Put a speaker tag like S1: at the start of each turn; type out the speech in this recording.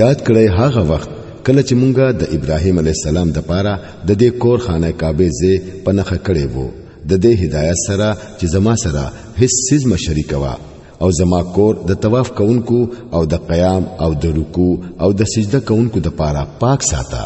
S1: یاد کړئ هغه وخت کله چې مونږه د ابراهیم علی السلام د پاره د دې کور خانه کعبه زه پنخه کړې وو د دې هدایت سره چې زما سره هیڅ سیز مشرک وا او زما کور د طواف کوونکو او د قیام او د رکوع او د سجده کوونکو د پاره پاک
S2: ساته